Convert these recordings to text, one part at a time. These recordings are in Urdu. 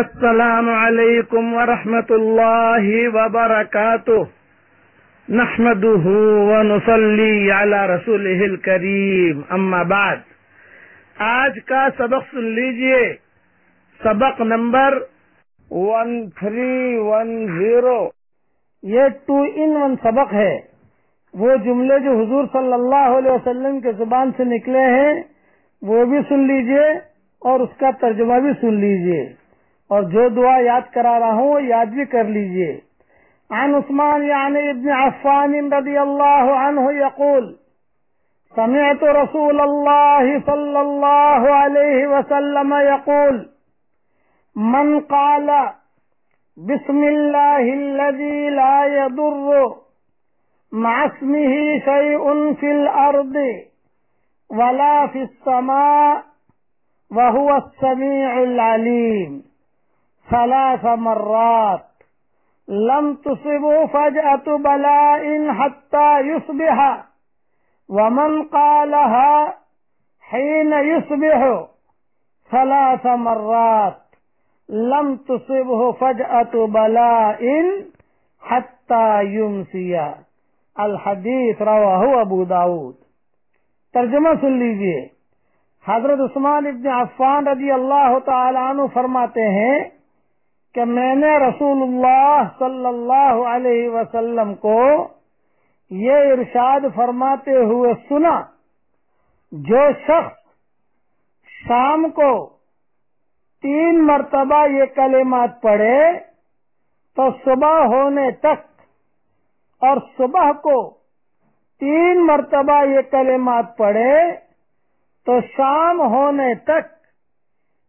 السلام عليكم ورحمة الله وبركاته نحمده ونصلي على رسوله الكريم اما بعد۔ آج کا سبق سن لیجیے۔ سبق نمبر ون تھری ون زیرو۔ یہ ٹو ان ون سبق ہے۔ وہ جملے جو حضور صلی اللہ علیہ وسلم کے زبان سے نکلے ہیں، وہ بھی سن لیجیے اور اس کا ترجمہ بھی سن لیجیے۔ اور جو دعا یاد کرا رہا ہوں وہ یاد بھی کر لیجیے۔ عن عثمان یعنی ابن عفان رضی اللہ عنہ یقول، سمعت رسول اللہ صلی اللہ علیہ وسلم یقول، من قال، بسم اللہ الذي لا يضر مع اسمه شيء في الأرض ولا في السماء وهو السميع العليم ثلاث مرات. لم تصبه فجأة بلاء حتى يصبح. ومن قالها حين يصبح. ثلاث مرات. لم تصبه فجأة بلاء حتى يمسي. الحدیث رواہ ابو داود. ترجمہ سن لیجیے. حضرت عثمان ابن عفان رضی اللہ تعالیٰ عنہ فرماتے ہیں کہ میں نے رسول اللہ صلی اللہ علیہ وسلم کو یہ ارشاد فرماتے ہوئے سنا، جو شخص شام کو تین مرتبہ یہ کلمات پڑھے، تو صبح ہونے تک اور صبح کو تین مرتبہ یہ کلمات پڑھے، تو شام ہونے تک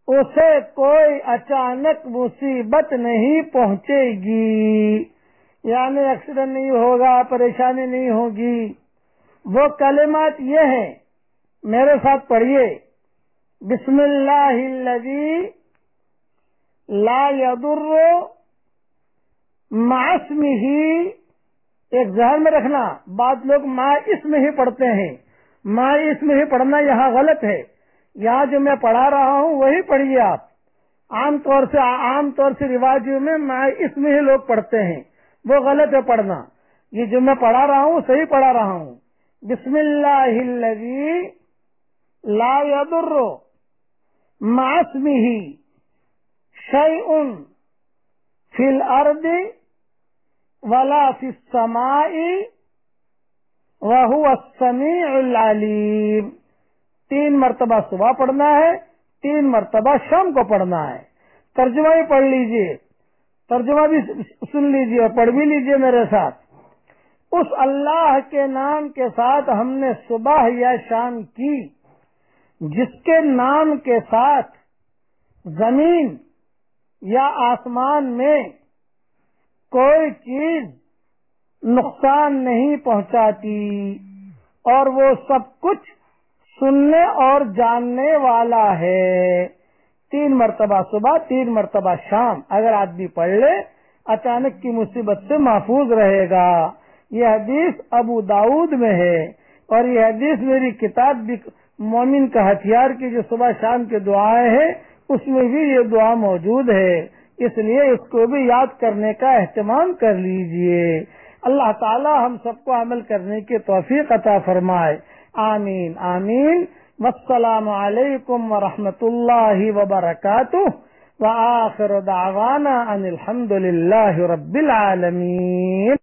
اسے کوئی اچانک مصیبت نہیں پہنچے گی۔ یعنی ایکسیڈنٹ نہیں ہوگا، پریشانی نہیں ہوگی۔ وہ کلمات یہ ہیں، میرے ساتھ پڑھیے۔ بسم اللہ الذی لا یدر معصم ہی ایک ذہن میں رکھنا، بعض لوگ ماں اس میں ہی پڑھتے ہیں۔ ماں اس میں ہی پڑھنا یہاں غلط ہے۔ یہاں جو میں پڑھا رہا ہوں وہی پڑھیے آپ۔ عام طور سے عام طور سے رواجوں میں اس میں ہی لوگ پڑھتے ہیں۔ وہ غلط ہے پڑھنا۔ یہ جو میں پڑھا رہا ہوں صحیح پڑھا رہا ہوں۔ بسم اللہ الذی لا یدر معصمه شیء فی الارض ولا فی السماء وهو السمیع العلیم۔ تین مرتبہ صبح پڑھنا ہے، تین مرتبہ شام کو پڑھنا ہے۔ ترجمہ بھی پڑھ لیجیے۔ ترجمہ بھی سن لیجیے اور پڑھ بھی لیجیے میرے ساتھ۔ اس اللہ کے نام کے ساتھ ہم نے صبح یا شام کی۔ جس کے نام کے ساتھ زمین یا آسمان میں کوئی چیز نقصان نہیں پہنچاتی اور وہ سب کچھ سننے اور جاننے والا ہے۔ تین مرتبہ صبح، تین مرتبہ شام۔ اگر آدمی پڑھ لے، اچانک کی مصیبت سے محفوظ رہے گا۔ یہ حدیث ابو داود میں ہے اور یہ حدیث میری کتاب بھی مومن کا ہتھیار کی جو صبح شام کی دعائیں ہیں، اس میں بھی یہ دعا موجود ہے۔ اس لیے اس کو بھی یاد کرنے کا اہتمام کر لیجیے۔ اللہ تعالی ہم سب کو عمل کرنے کی توفیق عطا فرمائے۔ آمین آمین. والسلام علیکم ورحمۃ اللہ وبرکاتہ. وآخر دعوانا ان الحمد للہ رب العالمین.